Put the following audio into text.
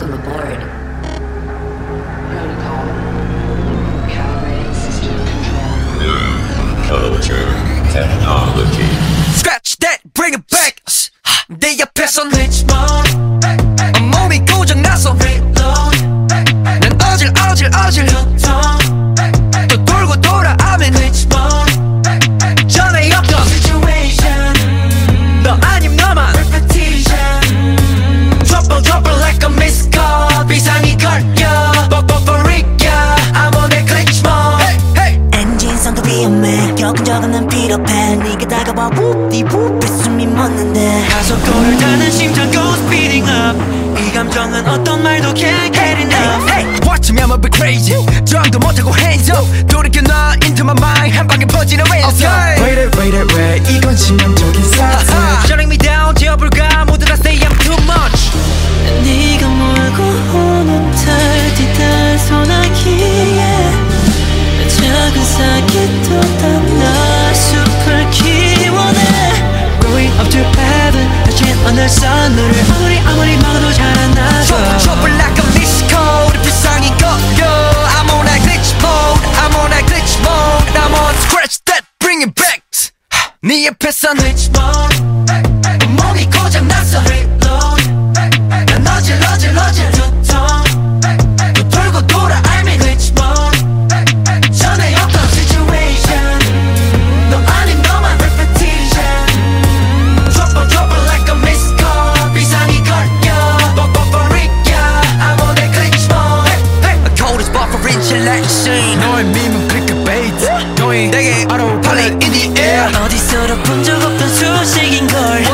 Welcome aboard. Protocol. Culture. Technology. Scratch that, bring it back. 내 옆에서 내지만 몸이 고장나서 reload 난 어질 어질 다가와 웁디웁 숨이 멎는데 가속도를 타는 심장 goes speeding up 이 감정은 어떤 말도 can't get enough hey, hey. Watch me I'ma be crazy 저항도 못하고 hands up 돌이켜 나 into my mind 한 방에 퍼지는 okay. Wait it wait it wait 이건 치명적 scene 너의 밈은 clickbait 너의 내게 autopilot in the air 어디서도 본적 없던 소식인걸